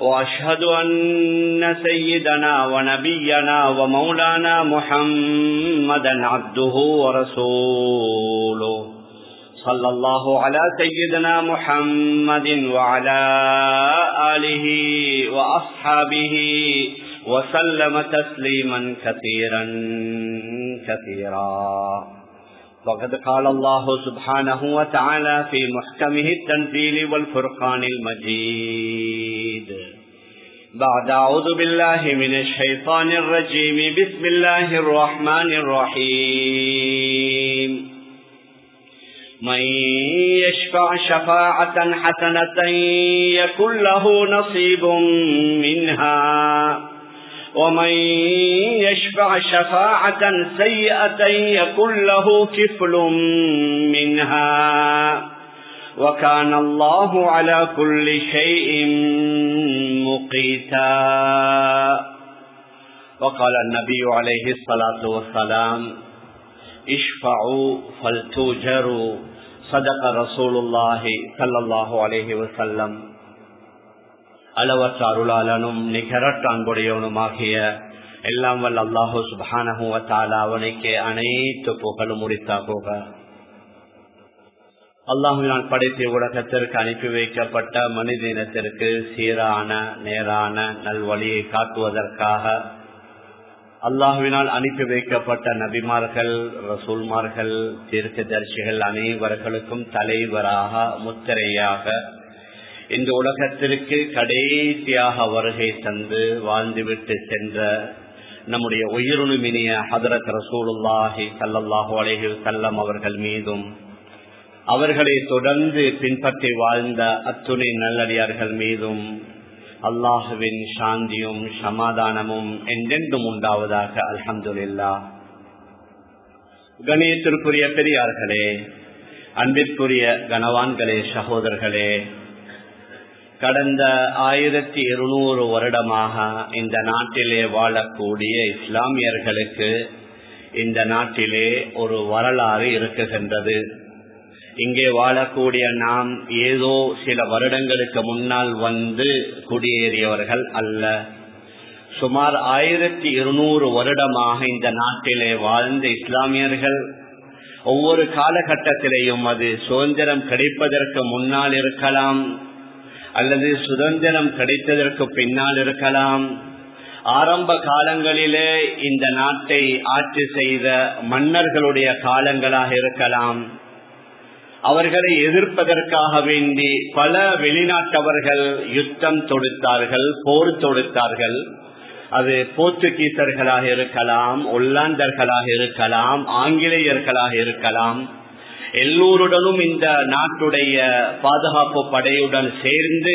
وأشهد أن سيدنا ونبينا ومولانا محمدا عبده ورسوله. صلى الله على سيدنا محمد وعلى آله وأصحابه وسلم تسليما كثيرا كثيرا. وقد قال الله سبحانه وتعالى في محكمه التنزيل والفرقان المجيد. بعد أعوذ بالله من الشيطان الرجيم. بسم الله الرحمن الرحيم. من يشفع شفاعة حسنة يكن له نصيب منها. ومن يشفع شفاعة سيئة يكن له كفل منها. وكان الله على كل شيء مقيتا. وقال النبي عليه الصلاة والسلام اشفعوا فلتوجروا. صدق رسول الله صلى الله عليه وسلم. அளவற்ற அருளாளனும் நிகரற்ற அன்புடையவனுமாகிய எல்லாம் வல்ல அல்லாஹு சுபானஹுவத்தால அவனுக்கு அனைத்து புகழும் முடித்தா போக அல்லாஹுவினால் படைத்த உலகத்திற்கு அனுப்பி வைக்கப்பட்ட மனித இனத்திற்கு சீரான நேரான நல்வழியை காட்டுவதற்காக அல்லாஹுவினால் அனுப்பி வைக்கப்பட்ட நபிமார்கள் ரசூல்மார்கள் தீர்க்க தரிசிகள் அனைவர்களுக்கும் தலைவராக முத்திரையாக இந்த உலகத்திற்கு கடைசியாக வருகை தந்து வாழ்ந்துவிட்டு சென்ற நம்முடைய உயிருணுமினிய ஹதரத் ரசூலுல்லாஹி சல்லல்லாஹு அலேஹி சல்லம் அவர்கள் மீதும் அவர்களை தொடர்ந்து பின்பற்றி வாழ்ந்த அத்துணை நல்லடியார்கள் மீதும் அல்லாஹுவின் சாந்தியும் சமாதானமும் என்றென்றும் உண்டாவதாக அல்ஹம்துல்லா கணியத்திற்குரிய பெரியார்களே அன்பிற்குரிய கனவான்களே சகோதரர்களே கடந்த ஆயிரத்தி இருநூறு வருடமாக இந்த நாட்டிலே வாழக்கூடிய இஸ்லாமியர்களுக்கு இந்த நாட்டிலே ஒரு வரலாறு இருக்குகின்றது. இங்கே வாழக்கூடிய நாம் ஏதோ சில வருடங்களுக்கு முன்னால் வந்து குடியேறியவர்கள் அல்ல. சுமார் ஆயிரத்தி இருநூறு வருடமாக இந்த நாட்டிலே வாழ்ந்த இஸ்லாமியர்கள் ஒவ்வொரு காலகட்டத்திலேயும் அது சுதந்திரம் கிடைப்பதற்கு முன்னால் இருக்கலாம் அல்லது சுதந்திரம் கிடைத்ததற்கு பின்னால் இருக்கலாம். ஆரம்ப காலங்களிலே இந்த நாட்டை ஆட்சி செய்த மன்னர்களுடைய காலங்களாக இருக்கலாம். அவர்களை எதிர்ப்பதற்காக வேண்டி பல வெளிநாட்டவர்கள் யுத்தம் தொடுத்தார்கள் போர் தொடுத்தார்கள். அது போர்த்துகீசர்களாக இருக்கலாம் ஒல்லாந்தர்களாக இருக்கலாம் ஆங்கிலேயர்களாக இருக்கலாம். எல்லோருடனும் இந்த நாட்டுடைய பாதுகாப்பு படையுடன் சேர்ந்து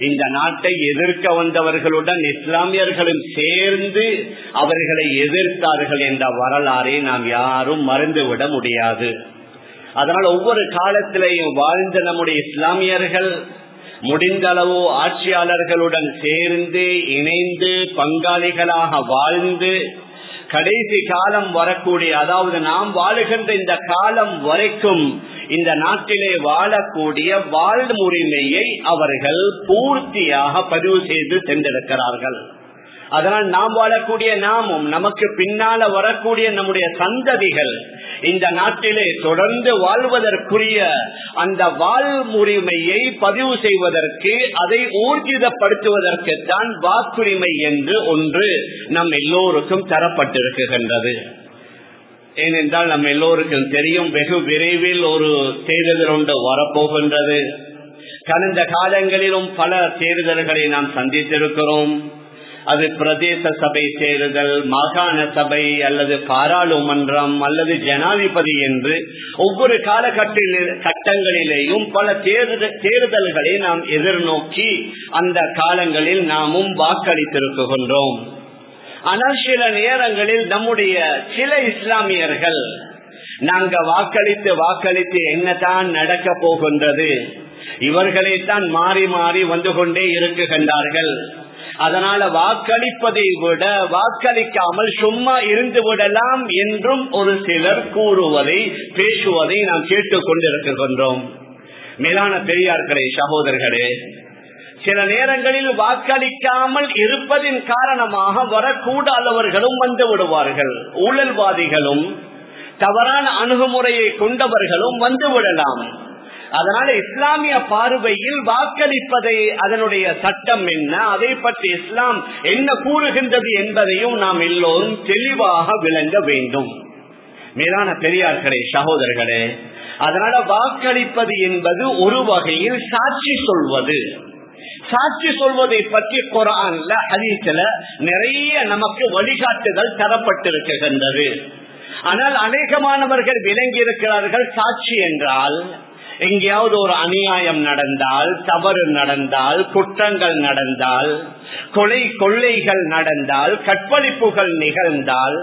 இந்த நாட்டை எதிர்க்க வந்தவர்களுடன் இஸ்லாமியர்களும் சேர்ந்து அவர்களை எதிர்த்தார்கள் என்ற வரலாறை நாம் யாரும் மறந்துவிட முடியாது. அதனால் ஒவ்வொரு காலத்திலையும் வாழ்ந்த நம்முடைய இஸ்லாமியர்கள் முடிந்த அளவு ஆட்சியாளர்களுடன் சேர்ந்து இணைந்து பங்காளிகளாக வாழ்ந்து கடைசி காலம் வரக்கூடிய அதாவது நாம் வாழுகின்ற இந்த காலம் வரைக்கும் இந்த நாட்டிலே வாழக்கூடிய வாழ்முறைமையை அவர்கள் பூர்த்தியாக பதிவு செய்து சென்றிருக்கிறார்கள். அதனால் நாம் வாழக்கூடிய நாமும் நமக்கு பின்னால வரக்கூடிய நம்முடைய சந்ததிகள் இந்த நாட்டிலே தொடர்ந்து வாழ்வதற்குரிய அந்த வாழ்முரிமையை பதிவு செய்வதற்கு அதை ஊர்ஜிதப்படுத்துவதற்கு தான் வாக்குரிமை என்று ஒன்று நம் எல்லோருக்கும் தரப்பட்டிருக்கின்றது. ஏனென்றால் நம்ம எல்லோருக்கும் தெரியும் வெகு விரைவில் ஒரு தேர்தல் ஒன்று வரப்போகின்றது. கடந்த காலங்களிலும் பல தேர்தல்களை நாம் சந்தித்திருக்கிறோம். அது பிரதேச சபை தேர்தல் மாகாண சபை அல்லது பாராளுமன்றம் அல்லது ஜனாதிபதி என்று ஒவ்வொரு காலகட்டில கட்டங்களிலேயும் பல தேர்தல்களை நாம் எதிர்நோக்கி அந்த காலங்களில் நாமும் வாக்களித்திருக்கின்றோம். ஆனால் சில நேரங்களில் நம்முடைய சில இஸ்லாமியர்கள் நாங்க வாக்களித்து வாக்களித்து என்னதான் நடக்க போகின்றது? இவர்களைத்தான் மாறி மாறி வந்து கொண்டே இருக்குகின்றார்கள். அதனால வாக்களிப்பதை விட வாக்களிக்காமல் சும்மா இருந்து விடலாம் என்றும் ஒரு சிலர் கூறுவதை பேசுவதை நாம் கேட்டுக் கொண்டிருக்கின்றோம். மேலான பெரியார்களே சகோதரர்களே சில நேரங்களில் வாக்களிக்காமல் இருப்பதின் காரணமாக வரக்கூடாதவர்களும் வந்து விடுவார்கள். ஊழல்வாதிகளும் தவறான அணுகுமுறையை கொண்டவர்களும் வந்து விடலாம். அதனால இஸ்லாமிய பார்வையில் வாக்களிப்பதை அதனுடைய சட்டம் என்ன? அதை பற்றி இஸ்லாம் என்ன கூறுகின்றது என்பதையும் நாம் எல்லோரும் தெளிவாக விளங்க வேண்டும். மேலான பெரியார்களே சகோதரர்களே அதனால வாக்களிப்பது என்பது ஒரு வகையில் சாட்சி சொல்வது. சாட்சி சொல்வதை பற்றி குரான்ல ஹதீஸ்ல நிறைய நமக்கு வழிகாட்டுதல் தரப்பட்டிருக்கின்றது. ஆனால் அநேகமானவர்கள் விளங்கி இருக்கிறார்கள் சாட்சி என்றால் எங்கேயாவது ஒரு அநியாயம் நடந்தால் தவறு நடந்தால் குற்றங்கள் நடந்தால் கொலை கொள்ளைகள் நடந்தால் கற்பழிப்புகள் நிகழ்ந்தால்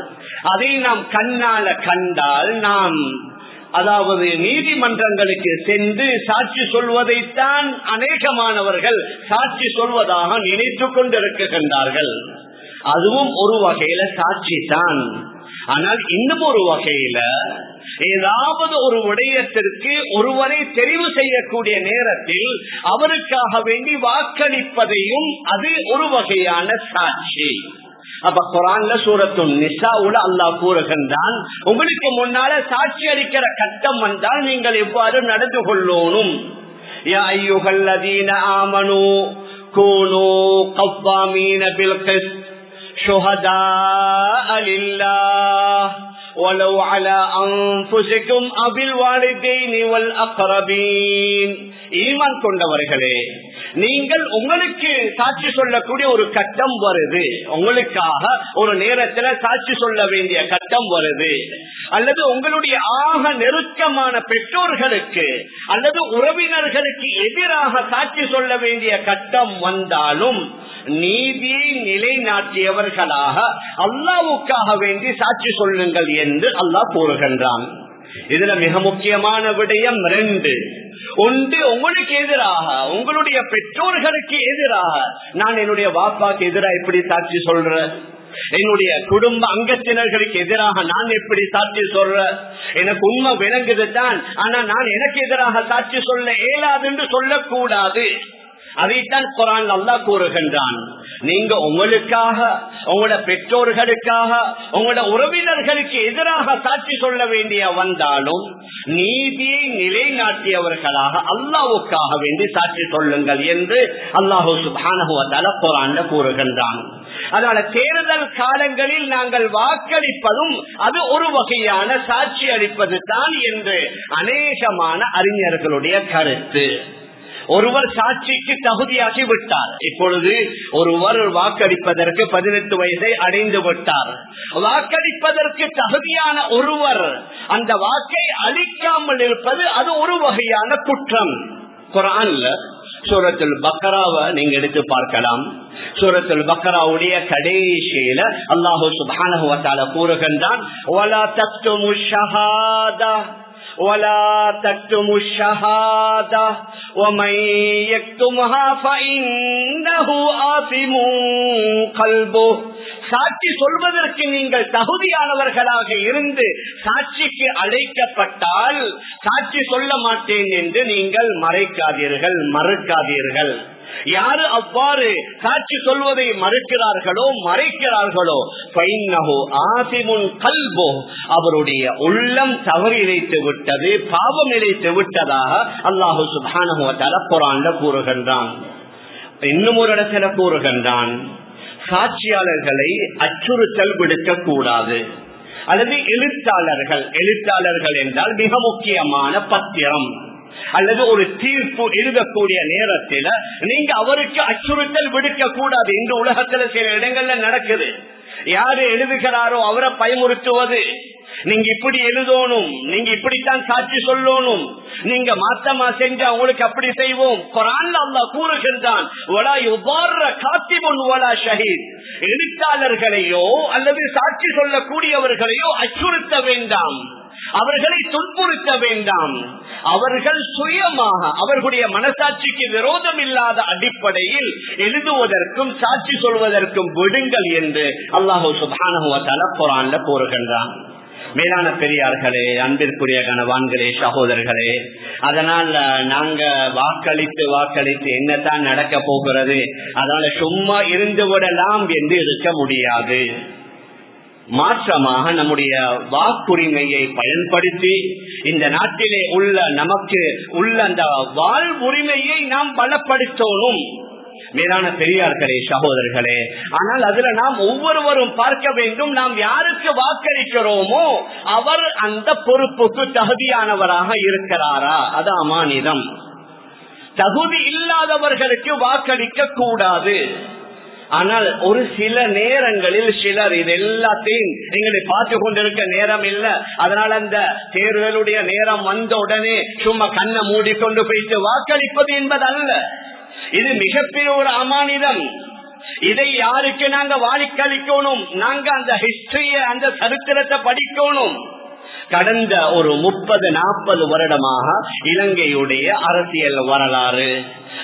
அதை நாம் கண்ணால கண்டால் நாம் அதாவது நீதிமன்றங்களுக்கு சென்று சாட்சி சொல்வதைத்தான் அநேகமானவர்கள் சாட்சி சொல்வதாக நினைத்து கொண்டிருக்கின்றார்கள். அதுவும் ஒரு வகையில சாட்சி தான் ஆனால் இன்னும் ஒரு வகையில ஏதாவது ஒரு விடயத்திற்கு ஒருவரை தெரிவு செய்யக்கூடிய நேரத்தில் அவருக்காக வேண்டி வாக்களிப்பதையும் அது ஒரு வகையான சாட்சி. அப்ப குரான்ல சூரத்தும் நிசாவுல அல்லா கூறுகின்றான் உங்களுக்கு முன்னால சாட்சி அளிக்கிற கட்டம் வந்தால் நீங்கள் எவ்வாறு நடந்து கொள்ளணும்? ஆமனு கோனோ கவ்வாமீன பில்கிஸ் شهداء لله ولو على أنفسكم أبي الوالدين والأقربين ஈமான் கொண்டவர்களே நீங்கள் உங்களுக்கு சாட்சி சொல்லக்கூடிய ஒரு கட்டம் வருது உங்களுக்காக ஒரு நேரத்துல சாட்சி சொல்ல வேண்டிய கட்டம் வருது அல்லது உங்களுடைய ஆக நெருக்கமான பெற்றோர்களுக்கு அல்லது உறவினர்களுக்கு எதிராக சாட்சி சொல்ல வேண்டிய கட்டம் வந்தாலும் நீதியை நிலைநாட்டியவர்களாக அல்லாவுக்காக வேண்டி சாட்சி சொல்லுங்கள் என்று அல்லாஹ் கூறுகின்றான். இதுல மிக முக்கியமான விடயம் ரெண்டு. ஒன்று உங்களுக்கு எதிராக உங்களுடைய பெற்றோர்களுக்கு எதிராக நான் என்னுடைய வாப்பாக்கு எதிராக எப்படி சாட்சி சொல்றேன் என்னுடைய குடும்ப அங்கத்தினர்களுக்கு எதிராக நான் எப்படி சாட்சி சொல்ற? எனக்கு உண்மை விளங்குது தான் ஆனா நான் எனக்கு எதிராக சாட்சி சொல்ல இயலாது என்று சொல்லக்கூடாது. அதைத்தான் குரான் நல்லா கூறுகின்றான். நீங்க உங்களுக்காக உங்களோட பெற்றோர்களுக்காக உங்களோட உறவினர்களுக்கு எதிராக சாட்சி சொல்ல வேண்டிய வந்தாலும் நீதியை நிலைநாட்டியவர்களாக அல்லாவுக்காக வேண்டி சாட்சி சொல்லுங்கள் என்று அல்லாஹூ சுபானுவத்தால குரான் கூறுகின்றான். அதனால தேர்தல் காலங்களில் நாங்கள் வாக்களிப்பதும் அது ஒரு வகையான சாட்சி அளிப்பது தான் என்று அநேகமான அறிஞர்களுடைய கருத்து. ஒருவர் சாட்சிக்கு தகுதியாகி விட்டார். இப்பொழுது ஒருவர் வாக்களிப்பதற்கு பதினெட்டு வயதை அடைந்து விட்டார். வாக்களிப்பதற்கு தகுதியான ஒருவர் அந்த வாக்கை அளிக்காமல் இருப்பது அது ஒரு வகையான குற்றம். குரான்ல சூரத்துல் பக்கராவை நீங்க எடுத்து பார்க்கலாம். சூரத்துல் பக்கராவுடைய கடைசியில அல்லாஹூ சுபான கூறுகின்றான் ولا تكتموا الشهادة ومن يكتمها فإنه آثم قلبه சாட்சி சொல்வதற்கு நீங்கள் தகுதியானவர்களாக இருந்து சாட்சிக்கு அழைக்கப்பட்டால் சாட்சி சொல்ல மாட்டேன் என்று நீங்கள் மறைக்காதீர்கள் மறுக்காதீர்கள் யாரு அவ்வாறு சாட்சி சொல்வதை மறுக்கிறார்களோ மறைக்கிறார்களோ ஆசிமுன் கல்போ அவருடைய உள்ளம் தவறு இழைத்து விட்டது பாவம் இழைத்து விட்டதாக அல்லாஹு சுபானுவத்தால குரான்ல கூறுகின்றான். இன்னும் ஒரு இடத்துல கூறுகின்றான் சாட்சியாளர்களை அச்சுறுத்தல் விடுக்க கூடாது. அல்லது எழுத்தாளர்கள் எழுத்தாளர்கள் என்றால் மிக முக்கியமான பத்திரம். அல்லது ஒரு தீர்ப்பு எழுதக்கூடிய நேரத்தில் நீங்க அவருக்கு அச்சுறுத்தல் விடுக்க கூடாது. இந்த உலகத்துல சில இடங்கள்ல நடக்குது. யாரு எழுதுகிறாரோ அவரை பயமுறுத்துவது. நீங்க இப்படி எழுதணும் நீங்க இப்படித்தான் சாட்சி சொல்லணும். நீங்க மாத்தமா செஞ்சா உங்களுக்கு அப்படி செய்வோம். குரான் அல்லா கூறுகின்றான் எழுத்தாளர்களையோ அல்லது சாட்சி சொல்லக்கூடியவர்களையோ அச்சுறுத்த வேண்டாம். அவர்களை துன்புறுத்த வேண்டாம். அவர்கள் சுயமாக அவர்களுடைய மனசாட்சிக்கு விரோதம் இல்லாத அடிப்படையில் எழுதுவதற்கும் சாட்சி சொல்வதற்கும் விடுங்கள் என்று அல்லாஹூ சுபானுவத்தால குரான்ல கூறுகின்றான். மேலான பெரியார்களே அன்பிற்குரிய கணவான்களே சகோதரர்களே அதனால் நாங்க வாக்களித்து வாக்களித்து என்னத்தான் நடக்க போகிறது அதனால சும்மா இருந்து விடலாம் என்று இருக்க முடியாது. மாற்றமாக நம்முடைய வாக்குரிமையை பயன்படுத்தி இந்த நாட்டிலே உள்ள நமக்கு உள்ள அந்த வாழ்வுரிமையை நாம் பலப்படுத்தணும். மேலான பெரியார்களே சகோதரர்களே ஆனால் அதுல நாம் ஒவ்வொருவரும் பார்க்க வேண்டும் நாம் யாருக்கு வாக்களிக்கிறோமோ அவர் அந்த பொறுப்புக்கு தகுதியானவராக இருக்கிறாரா? அது அமானிதம். தகுதி இல்லாதவர்களுக்கு வாக்களிக்க கூடாது. ஆனால் ஒரு சில நேரங்களில் சிலர் இது எல்லாத்தையும் எங்களை பார்த்து கொண்டிருக்க நேரம் இல்ல. அதனால அந்த தேர்தலுடைய நேரம் வந்த உடனே சும்மா கண்ணை மூடிக்கொண்டு போயிட்டு வாக்களிப்பது என்பது அல்ல இது மிகப்பெரிய ஒரு அமானிதம். இதை யாருக்கு நாங்க வாடிக்களிக்கணும் நாங்க அந்த ஹிஸ்டரிய அந்த சரித்திரத்தை படிக்கணும். கடந்த ஒரு முப்பது நாற்பது வருடமாக இலங்கையுடைய அரசியல் வரலாறு.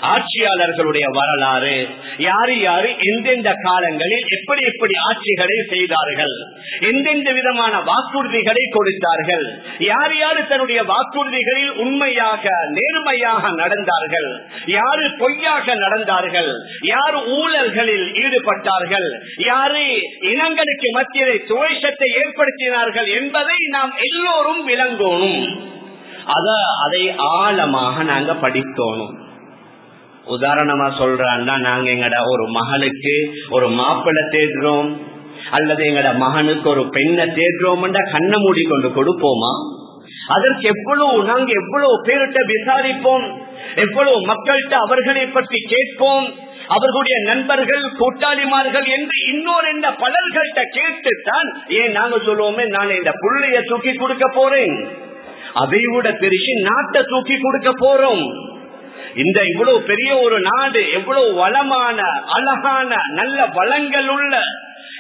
ஆட்சியாளர்களுடைய வரலாறு யாரு யாரு எந்தெந்த காலங்களில் எப்படி எப்படி ஆட்சிகளை செய்தார்கள் எந்தெந்த விதமான வாக்குறுதிகளை கொடுத்தார்கள் யார் யாரு தன்னுடைய வாக்குறுதிகளில் உண்மையாக நேர்மையாக நடந்தார்கள் யாரு பொய்யாக நடந்தார்கள் யார் ஊழல்களில் ஈடுபட்டார்கள் யாரு இனங்களுக்கு மத்தியிலே துவேஷத்தை ஏற்படுத்தினார்கள் என்பதை நாம் எல்லோரும் விளங்கணும். அத அதை ஆழமாக நாங்க படித்தோணும். உதாரணமா சொல்றான்னா நாங்க எங்கட ஒரு மகளுக்கு ஒரு மாப்பிள்ளை தேடுறோம். அல்லது எங்கட மகனுக்கு ஒரு பெண்ணை தேடுறோம் கண்ணை மூடி கொண்டு கொடுப்போமா? அதற்கு எவ்வளவு நாங்க எவ்வளவு பேருட்ட விசாரிப்போம்? எவ்வளவு மக்கள்கிட்ட அவர்களை பற்றி கேட்போம்? அவர்களுடைய நண்பர்கள் கூட்டாளிமார்கள் என்று இன்னொரு இந்த பலர்கள்ட்ட கேட்டுத்தான் ஏன் நாங்க சொல்லுவோமே நான் இந்த புள்ளைய தூக்கி கொடுக்க போறேன். அதை விட பெருசு நாட்டை தூக்கி கொடுக்க போறோம். இந்த இவ்வளவு பெரிய ஒரு நாடு எவ்வளவு வளமான அழகான நல்ல வளங்கள் உள்ள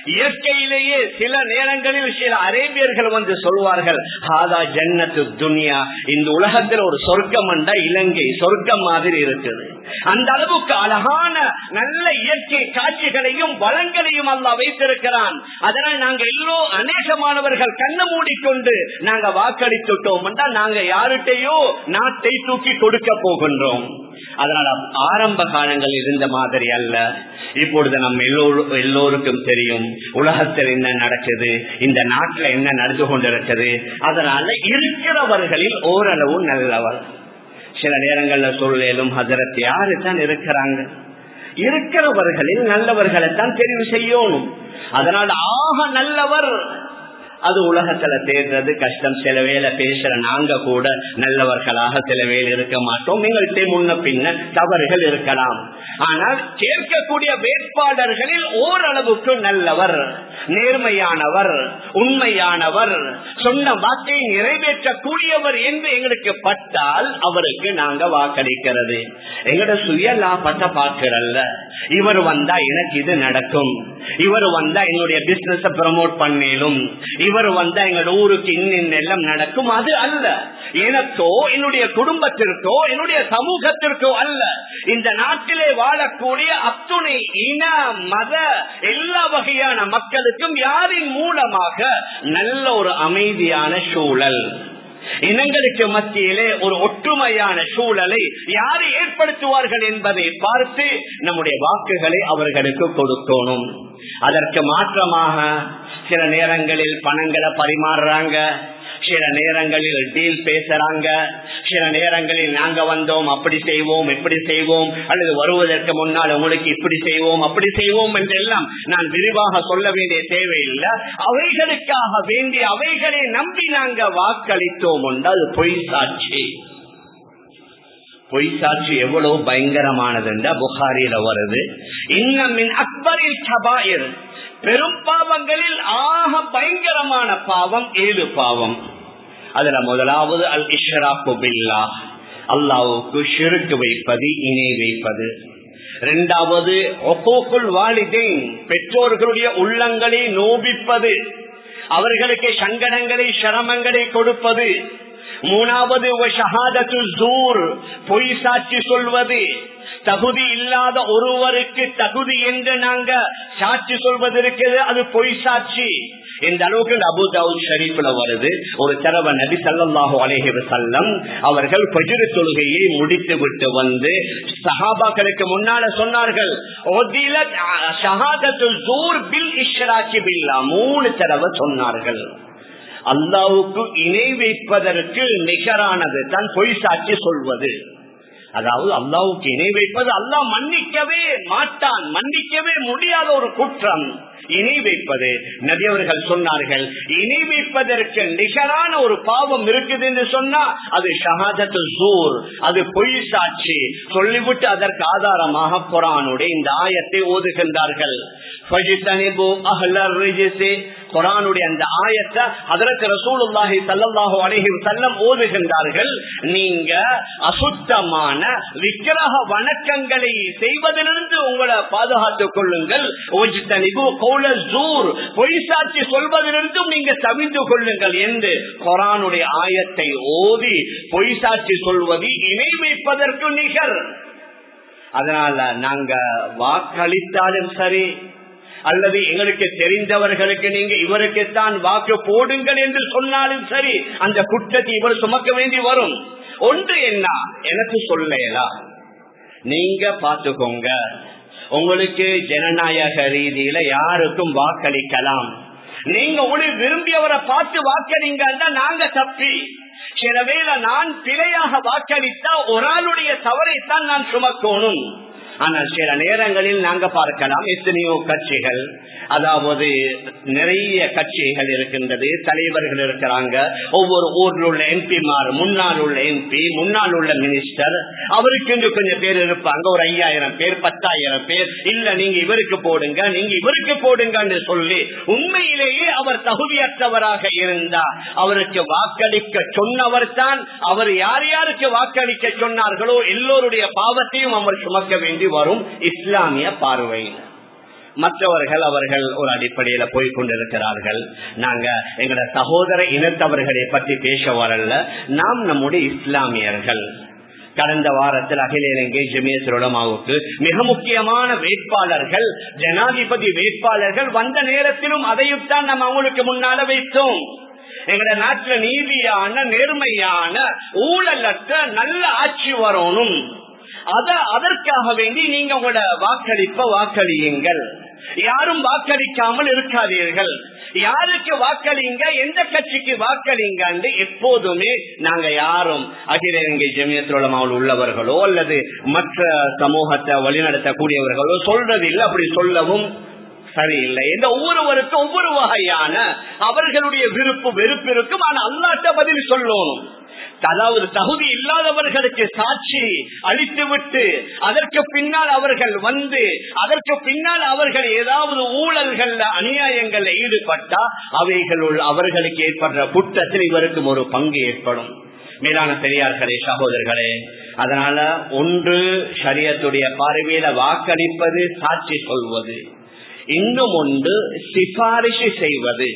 இயற்கையிலேயே சில நேரங்களில் சில அரேபியர்கள் வந்து சொல்வார்கள் ஹாதா ஜன்னத்து துனியா. இந்த உலகத்தில் ஒரு சொர்க்கம் அண்ட இலங்கை சொர்க்கம் மாதிரி இருக்குது. அந்த அளவுக்கு அழகான நல்ல இயற்கை காட்சிகளையும் வளங்களையும் அல்லா வைத்திருக்கிறான். அதனால் நாங்க எல்லோ அநேகமானவர்கள் கண்ண மூடிக்கொண்டு நாங்க வாக்களித்துட்டோம் நாங்க யாருகிட்டையோ நாட்டை தூக்கி கொடுக்க போகின்றோம். அதனால ஆரம்ப காலங்கள் இருந்த மாதிரி அல்ல. இப்பொழுது நம்ம எல்லோரும் எல்லோருக்கும் தெரியும் உலகத்தில் என்ன நடக்குது இந்த நாட்டில் என்ன நடந்து கொண்டிருக்குது. அதனால இருக்கிறவர்களில் ஓரளவு நல்லவர். சில நேரங்கள்ல சொல்லும் ஹசரத் யாரு தான் இருக்கிறாங்க? இருக்கிறவர்களில் நல்லவர்களை தான் தெரிவு செய்யணும். அதனால் ஆக நல்லவர் அது உலகத்துல தேர்றது கஷ்டம். சில வேலை பேசுற நாங்க கூட நல்லவர்களாக சில வேலை இருக்க மாட்டோம். எங்கள்கிட்ட முன்ன பின்ன தவறுகள் இருக்கலாம். ஆனால் கேட்கக்கூடிய வேட்பாளர்களில் ஓரளவுக்கு நல்லவர் நேர்மையானவர் உண்மையானவர் சொன்ன வாக்கை நிறைவேற்றக்கூடியவர் என்று எங்களுக்கு பட்டால் அவருக்கு நாங்க வாக்களிக்கிறது. எங்களோட சுய லாபத்தை பார்க்கிறல்ல இவர் வந்தா எனக்கு இது நடக்கும். இவர் வந்தா என்னுடைய பிசினஸ் ப்ரமோட் பண்ணிலும் இவர் வந்தா எங்களோட ஊருக்கு இன்னும் எல்லாம் நடக்கும். அது அல்ல. இனத்தோ என்னுடைய குடும்பத்திற்கோ என்னுடைய சமூகத்திற்கோ அல்ல. இந்த நாட்டிலே வாழக்கூடிய அத்துணை இன மத எல்லா வகையான மக்களுக்கும் யாரின் மூலமாக நல்ல ஒரு அமைதியான சூழல். இனங்களுக்கு மத்தியிலே ஒரு ஒற்றுமையான சூழலை யாரு ஏற்படுத்துவார்கள் என்பதை பார்த்து நம்முடைய வாக்குகளை அவர்களுக்கு கொடுக்கணும். அதற்கு மாற்றமாக சில நேரங்களில் பணங்களை பரிமாறுறாங்க. சில நேரங்களில் டீல் பேசுறாங்க. சில நேரங்களில் நாங்க வந்தோம் அப்படி செய்வோம் இப்படி செய்வோம் அல்லது வருவதற்கு முன்னால் உங்களுக்கு இப்படி செய்வோம் அப்படி செய்வோம் என்றெல்லாம் நான் விரிவாக சொல்ல வேண்டிய தேவையில்லை. அவைகளுக்காக வேண்டிய அவைகளை நம்பி நாங்க வாக்களித்தோம் என்றால் பொய் சாட்சி. பொய் சாட்சி எவ்வளவு பயங்கரமானதுண்டா? புகாரியில வருது. இன்னமின் அக்பரில் கபாயிர். பெரும் பாவங்களில் ஆக பயங்கரமான பாவம் ஏழு பாவம். அதுல முதலாவது அல் இஷ்ராக்கு பில்லா. அல்லாவுக்கு ஷிருக்கு வைப்பது இணை வைப்பது. இரண்டாவது ஒப்போக்குள் வாலிதேன் பெற்றோர்களுடைய உள்ளங்களை நோபிப்பது. அவர்களுக்கு சங்கடங்களை சிரமங்களை கொடுப்பது. மூணாவது பொய் சாட்சி சொல்வது. தகுதி இல்லாத ஒருவருக்கு தகுதி என்று நாங்க சாட்சி சொல்வது அது பொய் சாட்சி. இந்த அளவுக்கு அபு தாவூத் ஷரீஃப்ல வருது ஒரு தடவை நபி சல்லாஹு அலேஹி வசல்லம் அவர்கள் பஜிரு தொழுகையை முடித்து விட்டு வந்து சஹாபாக்களுக்கு முன்னால சொன்னார்கள் மூணு தடவை சொன்னார்கள். அல்லாவுக்கு இணை வைப்பதற்கு நிகரானது தான் பொய் சாட்சி சொல்வது. அதாவது அல்லாவுக்கு இணை வைப்பது அல்லாஹ் மன்னிக்கவே மாட்டான் மன்னிக்கவே முடியாத ஒரு குற்றம். இணை வைப்பது நபியவர்கள் சொன்னார்கள் இணை வைப்பதற்கு நிகரான ஒரு பாவம் இருக்குது என்று சொன்னா அது ஷஹாதத்து அது பொய் சாட்சி. சொல்லிவிட்டு அதற்கு ஆதாரமாக குரானுடைய இந்த ஆயத்தை ஓதுகின்றார்கள். குரானுடைய அந்த ஆயத்தை அதற்கு ரசூலுல்லாஹி சல்லாஹு அலஹி செல்லம் ஓதுகின்றார்கள். நீங்க அசுத்தமான விக்கிரக வணக்கங்களை செய்வதிலிருந்து உங்களை பாதுகாத்துக் கொள்ளுங்கள். பொய் சொல்வதிலிருந்தும் நீங்க தவிந்து கொள்ளுங்கள் என்று கொரானுடைய ஆயத்தை ஓதி பொய் சாட்சி சொல்வது இணை வைப்பதற்கு நிகர். அதனால நாங்க வாக்களித்தாலும் சரி அல்லது எங்களுக்கு தெரிந்தவர்களுக்கு நீங்க இவருக்குத்தான் வாக்கு போடுங்கள் என்று சொன்னாலும் சரி அந்த குற்றத்தை இவர் சுமக்க வேண்டி வரும். ஒன்று என்ன? எனக்கு சொல்லலாம் நீங்க பாத்துக்கோங்க உங்களுக்கு ஜனநாயக ரீதியில யாருக்கும் வாக்களிக்கலாம். நீங்க உங்களுக்கு விரும்பியவரை பார்த்து வாக்களிங்க நாங்க தப்பி சில வேளை நான் பிழையாக வாக்களித்தா ஒரு ஆளுடைய தவறைத்தான் நான் சுமக்கணும். ஆனால் சில நேரங்களில் நாங்க பார்க்கலாம் எத்தனையோ கட்சிகள் அதாவது நிறைய கட்சிகள் இருக்கின்றது தலைவர்கள் இருக்கிறாங்க. ஒவ்வொரு ஊரில் உள்ள எம்பிமார் முன்னாள் உள்ள எம்பி முன்னாள் உள்ள மினிஸ்டர் அவருக்கு இன்று கொஞ்சம் பேர் இருப்பாங்க. ஒரு ஐயாயிரம் பேர் பத்தாயிரம் பேர். இல்ல நீங்க இவருக்கு போடுங்க நீங்க இவருக்கு போடுங்கன்னு சொல்லி உண்மையிலேயே அவர் தகுதியற்றவராக இருந்தா அவருக்கு வாக்களிக்க சொன்னவர் தான். அவர் யார் யாருக்கு வாக்களிக்க சொன்னார்களோ எல்லோருடைய பாவத்தையும் அவர் சுமக்க வேண்டி வரும் இஸ்லாமிய பார்வையில் மற்றவர்கள் அவர்கள் ஒரு அடிப்படையில போய் கொண்டிருக்கிறார்கள். நாங்க எங்களோட சகோதர இனத்தவர்களை பற்றி பேச வரல நாம் நம்முடைய இஸ்லாமியர்கள். கடந்த வாரத்தில் அகில இலங்கை ஜமியத்துலமாவுக்கு மிக முக்கியமான வேட்பாளர்கள் ஜனாதிபதி வேட்பாளர்கள் வந்த நேரத்திலும் அதையுத்தான் நம்ம அவங்களுக்கு முன்னால வைத்தோம். எங்கட நாட்டுல நீதியான நேர்மையான ஊழலற்ற நல்ல ஆட்சி வரணும். அதற்காக வேண்டி நீங்க உங்களோட வாக்களிப்ப வாக்களியுங்கள். யாரும் வாக்களிக்காமல் இருக்காதீர்கள். யாருக்கு வாக்களிங்க எந்த கட்சிக்கு வாக்களிங்க எப்போதுமே நாங்க யாரும் அகில இலங்கை ஜமியத்துலமாவில் உள்ளவர்களோ அல்லது மற்ற சமூகத்தை வழிநடத்தக்கூடியவர்களோ சொல்றது இல்லை அப்படி சொல்லவும் சரியில்லை. இந்த ஒவ்வொருவருக்கும் ஒவ்வொரு வகையான அவர்களுடைய விருப்பு வெறுப்பு இருக்கும் ஆனா அல்லாட்ட பதில் சொல்லணும். அதாவது தகுதி இல்லாதவர்களுக்கு சாட்சி அளித்துவிட்டு அதற்கு பின்னால் அவர்கள் வந்து அதற்கு பின்னால் அவர்கள் ஏதாவது ஊழல்கள் அநியாயங்கள் ஈடுபட்டா அவைகளுள் அவர்களுக்கு ஏற்படுற குற்றத்தில் இவருக்கும் ஒரு பங்கு ஏற்படும். மேலான பெரியார்களே சகோதரர்களே அதனால ஒன்று சரியத்துடைய பார்வையில வாக்களிப்பது சாட்சி சொல்வது. இன்னும் ஒன்று சிபாரிசு செய்வது.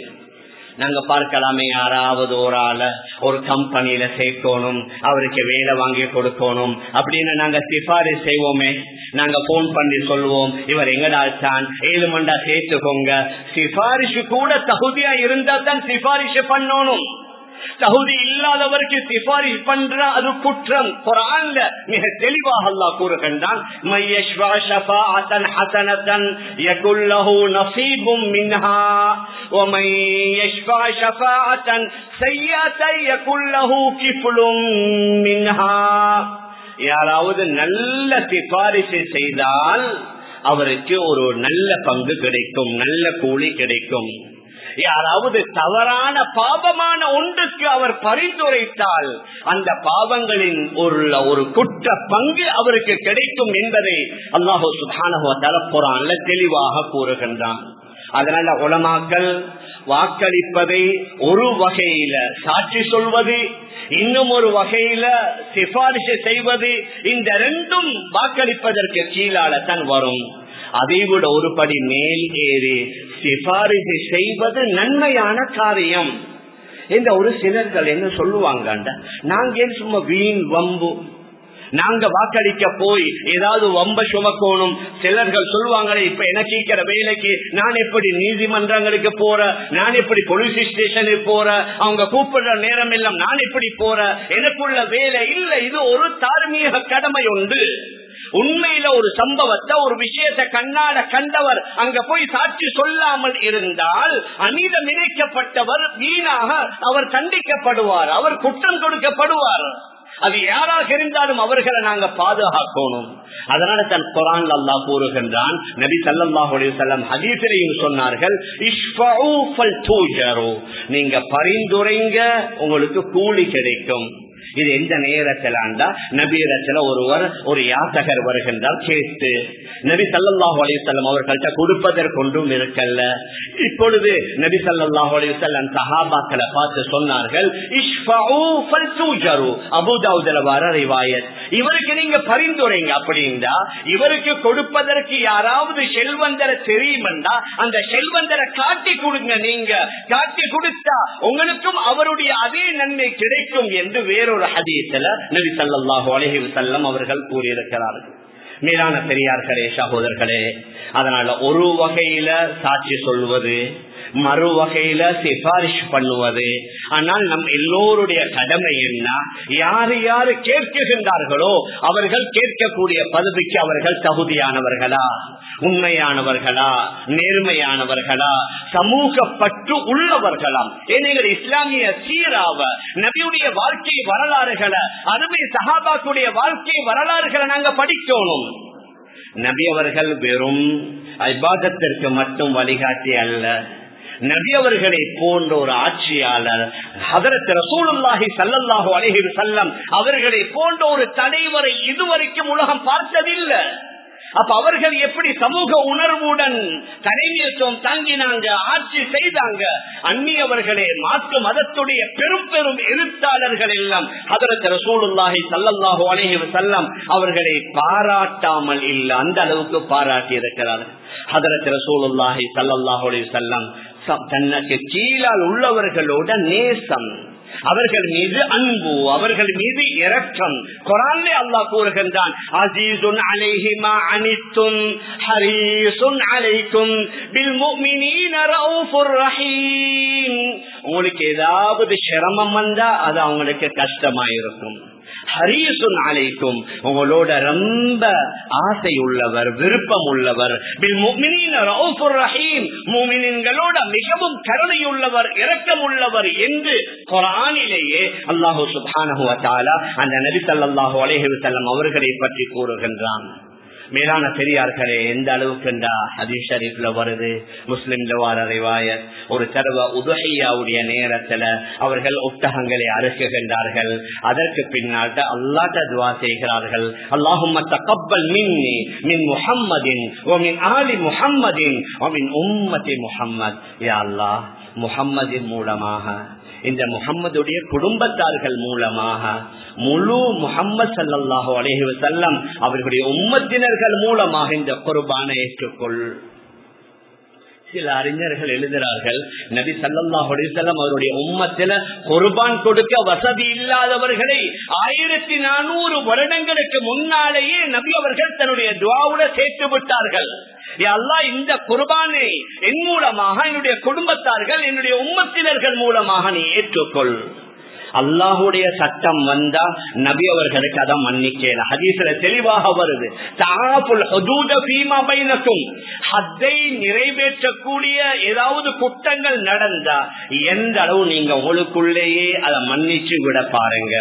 நாங்க பார்க்கலாமே யாராவது ஒரு ஆள ஒரு கம்பெனியில சேர்க்கணும் அவருக்கு வேலை வாங்கி கொடுக்கணும் அப்படின்னு நாங்க சிபாரிசு செய்வோமே. நாங்க போன் பண்ணி சொல்லுவோம் இவர் எங்கடாச்சான் ஏழு மண்டா சேர்த்துக்கோங்க. சிபாரிசு கூட தகுதியா இருந்தா தான் சிபாரிசு பண்ணணும். தகுதி இல்லாதவருக்கு சிபாரிசு பண்ற அது குற்றம். குரான்ல மிக தெளிவாக அல்லா கூறுகின்றான் யாராவது நல்ல சிபாரிசு செய்தால் அவருக்கு ஒரு நல்ல பங்கு கிடைக்கும் நல்ல கூலி கிடைக்கும். யாராவது தவறான பாபமான ஒன்றுக்கு அவர் பரிந்துரைத்தால் அந்த பாவங்களின் ஒரு ஒரு குற்ற பங்கு அவருக்கு கிடைக்கும் என்பதை அல்லாஹோ சுபானஹோ தலப்புறான்ல தெளிவாக கூறுகின்றான். அதனால உலமாக்கள் வாக்களிப்பதை ஒரு வகையில சாட்சி சொல்வது இன்னும் ஒரு வகையில சிபாரிசு செய்வது இந்த ரெண்டும் வாக்களிப்பதற்கு கீழால தான் வரும். அதை விட ஒரு படி மேல் ஏறி சிபாரிசு செய்வது நன்மையான காரியம். இந்த ஒரு சிலர்கள் என்ன சொல்லுவாங்க நாங்க ஏன் சும்மா வீண் வம்பு? நாங்க வாக்களிக்க போய் ஏதாவது வம்ப சுமக்கோணும். சிலர்கள் சொல்லுவாங்களே இப்ப எனக்கு இருக்கிற வேலைக்கு நான் எப்படி நீதிமன்றங்களுக்கு போற? நான் எப்படி போலீஸ் ஸ்டேஷனுக்கு போற? அவங்க கூப்பிடுற நேரம் எல்லாம் நான் எப்படி போற? எனக்குள்ள வேலை இல்ல. இது ஒரு தார்மீக கடமை உண்டு. உண்மையில ஒரு சம்பவத்தை ஒரு விஷயத்தை கண்ணாட கண்டவர் அங்க போய் சாட்சி சொல்லாமல் இருந்தால் அநீதம் இணைக்கப்பட்டவர் வீணாக அவர் தண்டிக்கப்படுவார் அவர் குற்றம் கொடுக்கப்படுவார். அது யாராக இருந்தாலும் அவர்களை நாங்க பாதுகாக்கணும். அதனால தன் குரான் அல்லா கூறுகின்றான் நபி சல்லாஹுடைய செல்லம் ஹதீசரையும் சொன்னார்கள் நீங்க பரிந்துரைங்க உங்களுக்கு கூலி கிடைக்கும். இது எந்த நேரத்தில் ஆண்டா? நபீரத்துல ஒருவர் ஒரு யாத்தகர் வருகின்றார் கேட்டு. நபி சல்லாஹ் அலிசல்லம் அவர்கள்ட்ட கொடுப்பதற்கொண்டும் இருக்கல்ல. இப்பொழுது நபி சல்லாஹ் அலிசல்லம் சஹாபாக்களை பார்த்து சொன்னார்கள் இவருக்கு நீங்க பரிந்துரைங்க அப்படின்னா இவருக்கு கொடுப்பதற்கு யாராவது செல்வந்தரை தெரியுமெண்டா அந்த செல்வந்தரை காட்டி கொடுங்க நீங்க. காட்டி கொடுத்தா உங்களுக்கும் அவருடைய அதே நன்மை கிடைக்கும் என்று வேறொரு ஹதீஸ்ல நபி சல்லாஹு அலஹி வசல்லம் அவர்கள் கூறியிருக்கிறார்கள் மேலான பெரியார்களே சகோதரர்களே அதனால ஒரு வகையில சாட்சி சொல்வது மறு வகையில சிபாரிஷ் பண்ணுவது. ஆனால் நம் எல்லோருடைய கடமை என்ன? யாரு யாரு கேட்கின்றார்களோ அவர்கள் கேட்கக்கூடிய பதவிக்கு அவர்கள் தகுதியானவர்களா? உண்மையானவர்களா? நேர்மையானவர்களா? சமூக பற்று உள்ளவர்களாம் ஏனெங்கள் இஸ்லாமிய சீராவ நபியுடைய வாழ்க்கை வரலாறுகளை அருமை சஹாபாக்குடைய வாழ்க்கை வரலாறுகளை நாங்க படிக்கணும் நபி அவர்கள் வெறும் அபாதத்திற்கு மட்டும் வழிகாட்டி அல்ல. நபி அவர்களை போன்ற ஒரு ஆட்சியாளர் ஹதரத் ரசூலுல்லாஹி சல்லல்லாஹு அலஹி வஸல்லம் அவர்களை போன்ற ஒரு தலைவரை இதுவரைக்கும் உலகம் பார்த்ததில்லை. அப்ப அவர்கள் எப்படி சமூக உணர்வுடன் தலைமையத்துவம் தாங்கினாங்க ஆட்சி செய்தாங்க? அந்நியவர்களே மாற்று மதத்துடைய பெரும் பெரும் எழுத்தாளர்கள் எல்லாம் அதற்கு ரசூலுல்லாஹி சல்லல்லாஹு அலைஹி செல்லம் அவர்களை பாராட்டாமல் இல்ல அந்த அளவுக்கு பாராட்டி இருக்கிறார்கள் ஹதரத் ரசூலுல்லாஹி சல்லல்லாஹு அலைஹி தனக்கு கீழால் உள்ளவர்களோட நேசம். அவர்கள் மீது அன்பு அவர்கள் மீது இரக்கம். குரான்லே அல்லாஹ் கூறுகின்றான் அசீசுன் அலைஹிமா அனித்தும் ஹரீசுன் அலைக்கும் பில் முஃமினீன ரவுஃபுர் ரஹீம். உங்களுக்கு ஏதாவது சிரமம் வந்தா அது அவங்களுக்கு கஷ்டமாயிருக்கும். ஹரீசுன் அழைக்கும் உங்களோட ரொம்ப ஆசை உள்ளவர் விருப்பம் உள்ளவர் ரஹீம் மிகவும் கருணையுள்ளவர் இரக்கம் உள்ளவர் என்று குரானிலேயே அல்லாஹூ சுபானு அந்த நபி சல்லாஹூ அலேஹி செல்லம் அவர்களை பற்றி கூறுகின்றான். மேலான பெரியார்களே எந்த அளவுக்கு ஹதீஸ் வருது? முஸ்லிம்ல வார ரிவாயத் ஒரு தருவ உதகையாவுடைய நேரத்துல அவர்கள் ஒட்டகங்களை அறுக்குகின்றார்கள். அதற்கு பின்னால் அல்லாட்ட துவா செய்கிறார்கள். அல்லாஹும் தக்கப்பல் மின்னி மின் முஹம்மதின் மின் ஆலி முஹம்மதின் மின் உம்மதி முஹம்மத். யா அல்லாஹ் முகம்மதின் மூலமாக இந்த முகம்மதுடைய குடும்பத்தார்கள் மூலமாக முழு முகம்மது சல்லாஹு அலேஹி வசல்லம் அவர்களுடைய உம்மத்தினர்கள் மூலமாக இந்த குர்பானை ஏற்றுக்கொள். சில அறிஞர்கள் எழுதுகிறார்கள் நபி சல்லாஹ் அலிசல்லம் அவருடைய உம்மத்தில குர்பான் கொடுக்க வசதி இல்லாதவர்களை ஆயிரத்தி நானூறு வருடங்களுக்கு முன்னாலேயே நபி அவர்கள் தன்னுடைய துவாவுட சேர்த்து விட்டார்கள். அல்லா இந்த குர்பானை என் மூலமாக என்னுடைய குடும்பத்தார்கள் என்னுடைய உம்மத்தினர்கள் மூலமாக நீ ஏற்றுக்கொள். அல்லாஹுடைய சட்டம் வந்தா நபி அவர்களுக்கு அதை மன்னிக்கல ஹதீஸ்ல தெளிவாக வருது. ஹத்தை நிறைவேற்றக்கூடிய ஏதாவது குற்றங்கள் நடந்தா எந்த அளவு நீங்க உங்களுக்குள்ளேயே அதை மன்னிச்சு விட பாருங்க.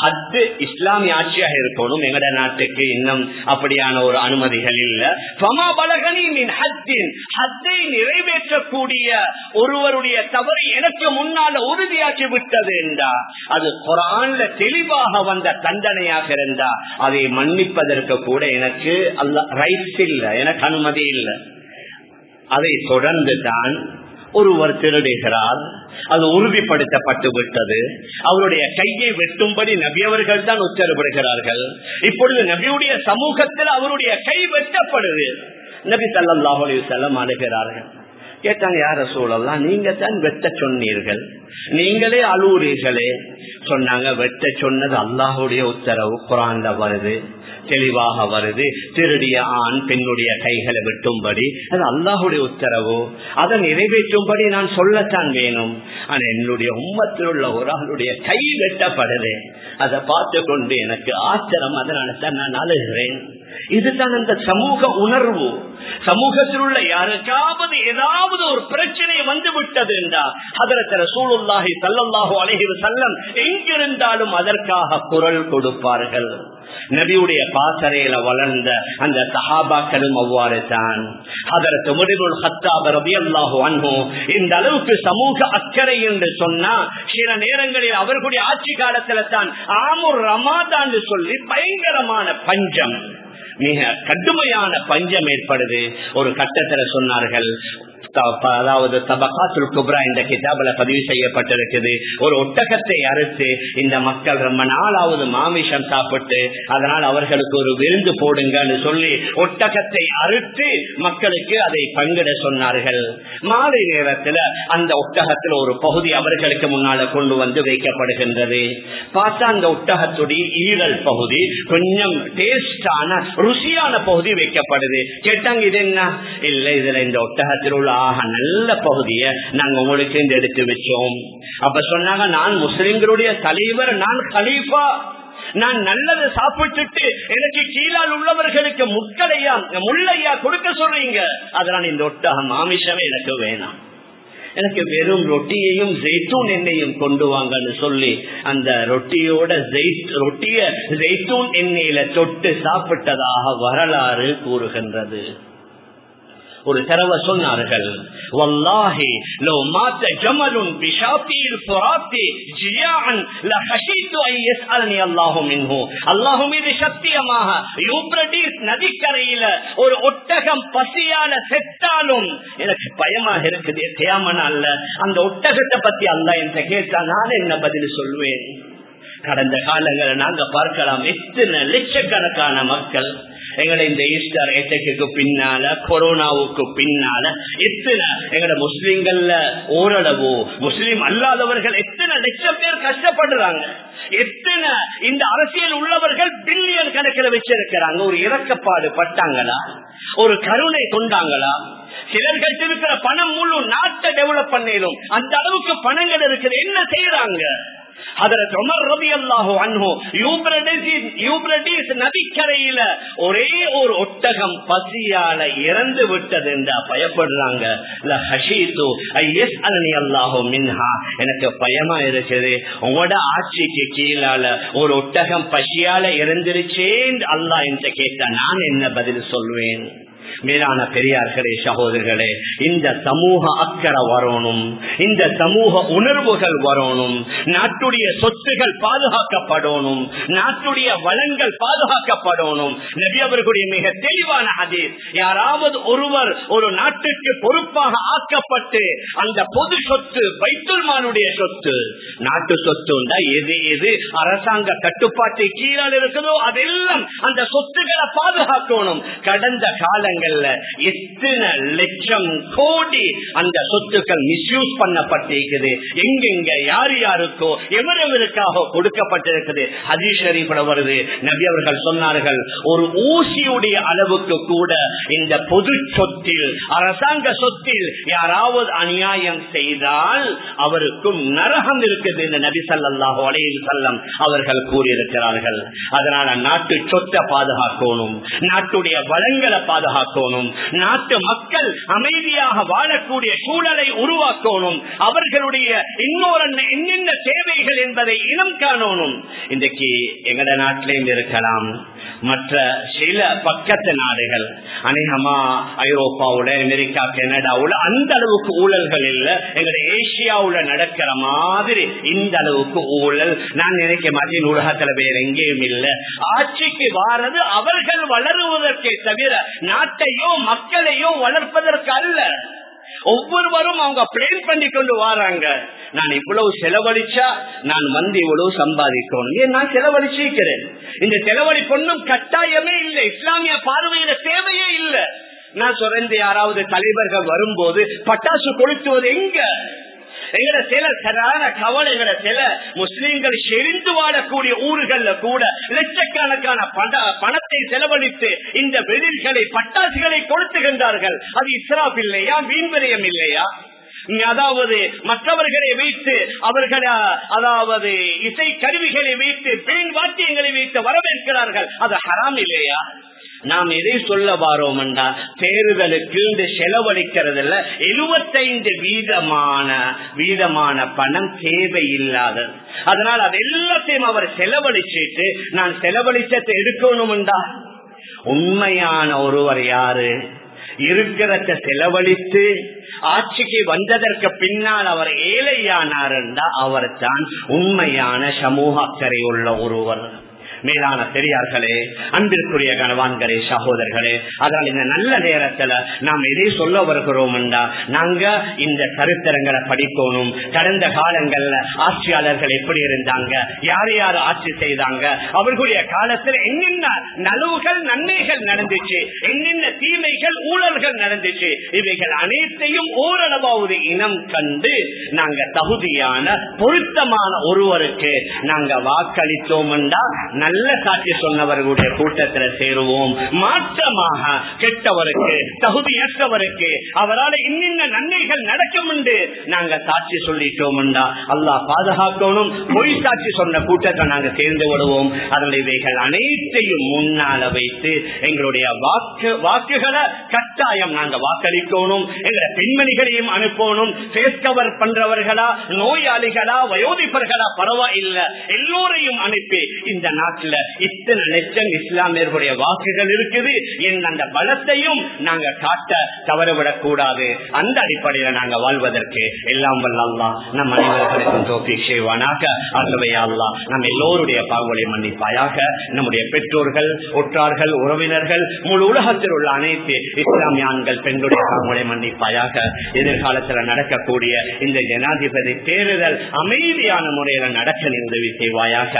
ஹத்து இஸ்லாமிய ஆட்சியாக இருக்கணும். எங்கட நாட்டுக்கு இன்னும் அப்படியான ஒரு அனுமதிகள் இல்ல. பமா பலகனின் ஹத்தின். ஹத்தை நிறைவேற்றக்கூடிய ஒருவருடைய தவறு எனக்கு முன்னால உறுதியாக்கி விட்டது என்றா? அது குரான்ல தெளிவாக வந்த தண்டனையாக இருந்தா? அதை மன்னிப்பதற்கு கூட எனக்கு அல்ல ரைட்ஸ் இல்ல. எனக்கு அனுமதி இல்லை. அதை தொடர்ந்து தான் ஒருவர் திருடுகிறார். அது உறுதிப்படுத்தப்பட்டு விட்டது. அவருடைய கையை வெட்டும்படி நபியவர்கள் தான் உத்தரவிடுகிறார்கள். இப்பொழுது நபியுடைய சமூகத்தில் அவருடைய கை வெட்டப்படுது. நபி சல்லாஹ் அலிசல்லம் அணுகிறார்கள். கேட்டாங்க யார சூழலாம் நீங்க தான் வெட்ட சொன்னீர்கள். நீங்களே அழுவுறீர்களே. சொன்னாங்க வெட்ட சொன்னது அல்லாஹுடைய உத்தரவு குரான்ல வருது. தெளிவாக வருது. திருடிய ஆண் பெண்ணுடைய கைகளை வெட்டும்படி. அது அல்லாஹுடைய உத்தரவு. அதை நிறைவேற்றும்படி நான் சொல்லத்தான் வேணும். ஆனா என்னுடைய உம்மத்தில் உள்ள ஒரு ஆளுடைய கை வெட்டப்படுது. அதை பார்த்து கொண்டு எனக்கு ஆச்சரம் அதனால தான் நான் அழுகிறேன். இதுதான் அந்த சமூக உணர்வு. சமூகத்தில் உள்ள யாருக்காவது ஏதாவது ஒரு பிரச்சனை வந்து விட்டது என்றால் அதற்கு சூழல்லாகி சல்லல்லாஹு அழகிற செல்லம் எங்கிருந்தாலும் அதற்காக குரல் கொடுப்பார்கள். நபியுடைய பாசறையில வளர்ந்த அந்த சஹாபாக்களும் அவ்வாறு தான் அதற்கு முடிவுள் ஹத்தாப அல்லாஹு அன்போ இந்த அளவுக்கு சமூக அக்கறை என்று சொன்னா சில நேரங்களில் அவர்களுடைய ஆட்சி காலத்துல தான் ஆமுர் ரமாதான் சொல்லி பயங்கரமான பஞ்சம். மிக கடுமையான பஞ்சம் ஏற்படுது. ஒரு கட்டத்துல சொன்னார்கள் அதாவது தபகாத்துல் குப்ரா இந்த கிதாபில் பதிவு செய்யப்பட்டிருக்குது. ஒரு ஒட்டகத்தை அறுத்து இந்த மக்கள் ரொம்ப நாளாவது மாமிஷம் சாப்பிட்டு அதனால் அவர்களுக்கு ஒரு விருந்து போடுங்கன்னு சொல்லி ஒட்டகத்தை அறுத்து மக்களுக்கு அதை பங்கிட சொன்னார்கள். மாலை நேரத்துல அந்த ஒட்டகத்தில் ஒரு பகுதி அவர்களுக்கு முன்னால கொண்டு வந்து வைக்கப்படுகின்றது. பார்த்தா அந்த ஒட்டகத்துடைய ஈரல் பகுதி கொஞ்சம் டேஸ்டான ருசியான பகுதி வைக்கப்படுது. கேட்டாங்க இது என்ன? இல்ல இதுல இந்த ஒட்டகத்தில் உள்ள ஆக நல்ல பகுதியை நாங்க உங்களுக்கு இந்த எடுத்து வச்சோம். அப்ப சொன்னாங்க நான் முஸ்லிம்களுடைய தலைவர் நான் கலீஃபா. நான் நல்லதை சாப்பிட்டுட்டு எனக்கு கீழால் உள்ளவர்களுக்கு முக்கடையா முள்ளையா கொடுக்க சொல்றீங்க? அதனால் இந்த ஒட்டகம் ஆமிஷமே எனக்கு வேணாம். எனக்கு வெறும் ரொட்டியையும் ஜெய்தூன் எண்ணெயும் கொண்டு வாங்கன்னு சொல்லி அந்த ரொட்டியோட ரொட்டிய ஜெய்தூன் எண்ணெயில தொட்டு சாப்பிட்டதாக வரலாறு கூறுகின்றது. ஒரு தரவை சொன்னார்கள் வல்லாஹி லோ மாத்த ஜமலுன் பிஷாத்தியில் ஃபுராத்தி ஜியான் ஐ அல்லாஹு மின்ஹு. அல்லாஹு மீது சத்தியமாக யூப்ரடிஸ் நதிக்கரையில ஒரு ஒட்டகம் பசியால செத்தாலும் எனக்கு பயமாக இருக்குது தேமனால அந்த ஒட்டகத்தை பத்தி அல்லாஹ் என்ற கேட்டா நான் என்ன பதில் சொல்வேன்? கடந்த காலங்களை நாங்க பார்க்கலாம் எத்தனை லட்சக்கணக்கான மக்கள் எங்களை இந்த ஈஸ்டர் ஏட்டைக்கு பின்னால கொரோனாவுக்கு பின்னால எத்தனை எங்கட முஸ்லிம்கள்ல ஓரளவு முஸ்லிம் அல்லாதவர்கள் எத்தனை லட்சம் பேர் கஷ்டப்படுறாங்க. எத்தனை இந்த அரசியல் உள்ளவர்கள் பில்லியன் கணக்கில் வச்சிருக்கிறாங்க. ஒரு இறக்கப்பாடு பட்டாங்களா? ஒரு கருணை கொண்டாங்களா? சிலர்கள் இருக்கிற பணம் முழு நாட்டை டெவலப் பண்ணிடும். அந்த அளவுக்கு பணங்கள் இருக்குது. என்ன செய்யறாங்க நதிக்கரையில ஒரே ஒரு ஒட்டகம் பசியால இறந்து விட்டது என்றா பயப்படுறாங்க. எனக்கு பயமா இருக்குது. உங்களோட ஆட்சிக்கு கீழால ஒரு ஒட்டகம் பசியால இறந்துருச்சேன் அல்லா என்று கேட்டா நான் என்ன பதில் சொல்வேன்? மேலான பெரியார்களே சகோதரர்களே இந்த சமூக அக்கறை வரணும் இந்த சமூக உணர்வுகள் வரணும் நாட்டுடைய சொத்துகள் பாதுகாக்கப்படணும் நாட்டுடைய வளங்கள் பாதுகாக்கப்படணும். நபி அவர்களுடைய மிக தெளிவான அதிர் யாராவது ஒருவர் ஒரு நாட்டுக்கு பொறுப்பாக ஆக்கப்பட்டு அந்த பொது சொத்து வைத்துல்மானுடைய சொத்து நாட்டு சொத்து எது எது அரசாங்க கட்டுப்பாட்டை கீழே இருக்குதோ அதெல்லாம் அந்த சொத்துக்களை பாதுகாக்கணும். கடந்த காலங்கள் இல்ல. எத்தனை லட்சம் கோடி அந்த சொத்துக்கள் மிஸ்யூஸ் பண்ணப்பட்டிருக்குது. எங்கெங்க யார் யாருக்கோ எவரவருக்காக கொடுக்கப்பட்டிருக்குது. ஹதீஸ் ஷரீஃப்ல வருது. நபி அவர்கள் சொன்னார்கள் ஒரு ஊசியுடைய அளவுக்கு கூட இந்த பொது சொத்தில் அரசாங்க சொத்தில் யாராவது அநியாயம் செய்தால் அவருக்கும் நரகம் இருக்குது இந்த நபி சல்லாஹு அலையில் செல்லம் அவர்கள் கூறியிருக்கிறார்கள். அதனால நாட்டு சொத்தை பாதுகாக்கணும். நாட்டுடைய வளங்களை பாதுகாக்கணும். உருவாக்கணும். நாட்டு மக்கள் அமைதியாக வாழக்கூடிய சூழலை உருவாக்கணும். அவர்களுடைய இன்னொரு என்னென்ன தேவைகள் என்பதை இனம் காணணும். இன்றைக்கு எங்கட நாட்டிலேயும் இருக்கலாம். மற்ற சில பக்கத்து நாடுகள் அநேகமா ஐரோப்பாவுல அமெரிக்கா கனடாவுல அந்த அளவுக்கு ஊழல்கள் இல்ல. எங்க ஏசியாவுல நடக்கிற மாதிரி இந்த அளவுக்கு ஊழல். நான் நினைக்க மாட்டேன் உலகத்துல வேற எங்கேயும் இல்ல. ஆட்சிக்கு வாரது அவர்கள் வளருவதற்கே தவிர நாட்டையோ மக்களையோ வளர்ப்பதற்கு அல்ல. ஒவ்வொருவரும் அவங்க பிளேன் பண்ணி கொண்டு வராங்க. நான் இவ்வளவு செலவழிச்சா நான் வந்து இவ்வளவு சம்பாதிக்கணும். ஏன் நான் செலவழிச்சிருக்கிறேன்? இந்த செலவழிப்பொன்னும் கட்டாயமே இல்லை. இஸ்லாமிய பார்வையில தேவையே இல்லை. நான் சொல்றேன் யாராவது தலைவர்கள் வரும்போது பட்டாசு கொளுத்துவது எங்க? எங்கட சில சரியான கவலைகளை சில முஸ்லீம்கள் செறிந்து வாழக்கூடிய ஊர்கள்ல கூட லட்சக்கணக்கான பணத்தை செலவழித்து இந்த வெளிர்களை பட்டாசுகளை கொடுத்துகின்றார்கள் அது இஸ்ராப் இல்லையா? வீண்விரயம் இல்லையா? அதாவது மற்றவர்களை வைத்து அவர்களா அதாவது இசை கருவிகளை வைத்து பெண் வாத்தியங்களை வைத்து வரவேற்கிறார்கள். அது ஹராம் இல்லையா? நாம் எதை சொல்ல வாரோம் பேருதலுக்கு தேர்தலுக்கு இந்த செலவழிக்கிறதுல எழுபத்தைந்து வீதமான வீதமான பணம் தேவையில்லாதது. அதனால் அது எல்லாத்தையும் அவர் செலவழிச்சிட்டு நான் செலவழிச்சத்தை எடுக்கணும்டா உண்மையான ஒருவர் யாரு? இருக்கிறத செலவழித்து ஆட்சிக்கு வந்ததற்கு பின்னால் அவர் ஏழையானார் என்றால் அவர் தான் உண்மையான சமூக அக்கறை உள்ள ஒருவர். மேலான பெரியார்களே அன்பிற்குரிய கனவான்களே சகோதரர்களே அதனால் இந்த நல்ல நேரத்துல நாம் எதை சொல்ல வருகிறோம் நாங்க இந்த கருத்தரங்களை படிக்கணும். கடந்த காலங்கள்ல ஆட்சியாளர்கள் எப்படி இருந்தாங்க யார் யார் ஆட்சி செய்தாங்க அவர்களுடைய காலத்தில் என்னென்ன நலவுகள் நன்மைகள் நடந்துச்சு என்னென்ன தீமைகள் ஊழல்கள் நடந்துச்சு இவைகள் அனைத்தையும் ஓரளவாவது இனம் கண்டு நாங்க தகுதியான பொருத்தமான ஒருவருக்கு நாங்க வாக்களித்தோம் என்றா நல்ல சாட்சி சொன்னவர்களுடைய கூட்டத்தில் சேருவோம். மாற்றமாக கெட்டவருக்கு தகுதியற்றவருக்கு அவரால் இன்னின்ன நன்மைகள் நடக்கும் என்று நாங்க சாட்சி சொல்லிட்டோம் அல்லாஹ் பாதுகாக்கணும். பொய் சாட்சி சொன்ன கூட்டத்தை நாங்க சேர்ந்து விடுவோம். அதில் இவைகள் அனைத்தையும் முன்னால வைத்து எங்களுடைய வாக்கு வாக்குகளை கட்டாயம் நாங்க வாக்களிக்கணும். எங்களை பெண்மணிகளையும் அனுப்பணும். ஃபேஸ் கவர் பண்றவர்களா நோயாளிகளா வயோதிப்பர்களா பரவாயில்லை. எல்லோரையும் அனுப்பி இந்த நாட்டு நாட்டில் இத்தனை லட்சம் இஸ்லாமியர்களுடைய வாக்குகள் இருக்குது. என் அந்த பலத்தையும் நாங்க காட்ட தவறவிடக் கூடாது. அந்த அடிப்படையில் நாங்க வாழ்வதற்கு எல்லாம் வல்லா நம் அனைவர்களுக்கும் தோப்பி செய்வானாக. அல்லவையா நம் எல்லோருடைய பாவங்களை மன்னிப்பாயாக. நம்முடைய பெற்றோர்கள் ஒற்றார்கள் உறவினர்கள் முழு உலகத்தில் உள்ள அனைத்து இஸ்லாமிய ஆண்கள் பெண்களுடைய பாவங்களை மன்னிப்பாயாக. எதிர்காலத்தில் நடக்கக்கூடிய இந்த ஜனாதிபதி தேர்தல் அமைதியான முறையில நடக்க நீ உதவி செய்வாயாக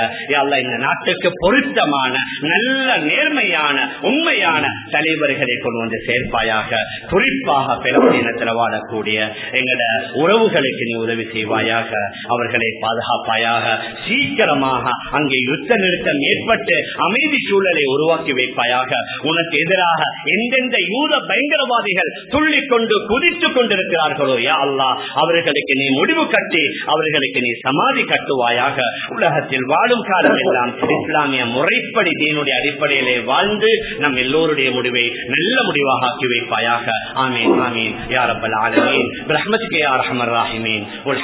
இந்த நாட்டுக்கு பொருத்தமான நல்ல நேர்மையான உண்மையான தலைவர்களை கொண்டு வந்து சேர்ப்பாயாக குறிப்பாக பெருமதினத்தில் வாழக்கூடிய எங்கட உறவுகளுக்கு நீ உதவி செய்வாயாக அவர்களை பாதுகாப்பாயாக சீக்கிரமாக அங்கே யுத்த நிறுத்தம் ஏற்பட்டு அமைதி சூழலை உருவாக்கி வைப்பாயாக உனக்கு எதிராக எந்தெந்த யூத பயங்கரவாதிகள் துள்ளி கொண்டு குதித்துக் கொண்டிருக்கிறார்களோ யா அல்லா அவர்களுக்கு நீ முடிவு கட்டி அவர்களுக்கு நீ சமாதி கட்டுவாயாக உலகத்தில் வாழும் காலம் எல்லாம் இஸ்லாமிய முறைப்படி தீனுடைய அடிப்படையிலே வாழ்ந்து நம் எல்லோருடைய முடிவை நல்ல முடிவாக ஆக்கி வைப்பாயாக. ஆமீன் ஆமீன். யார் அப்பல் ஆலமீன். பிரஹ்மத்துக்கு யார் அஹமர் ராஹிமீன்.